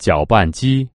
搅拌机。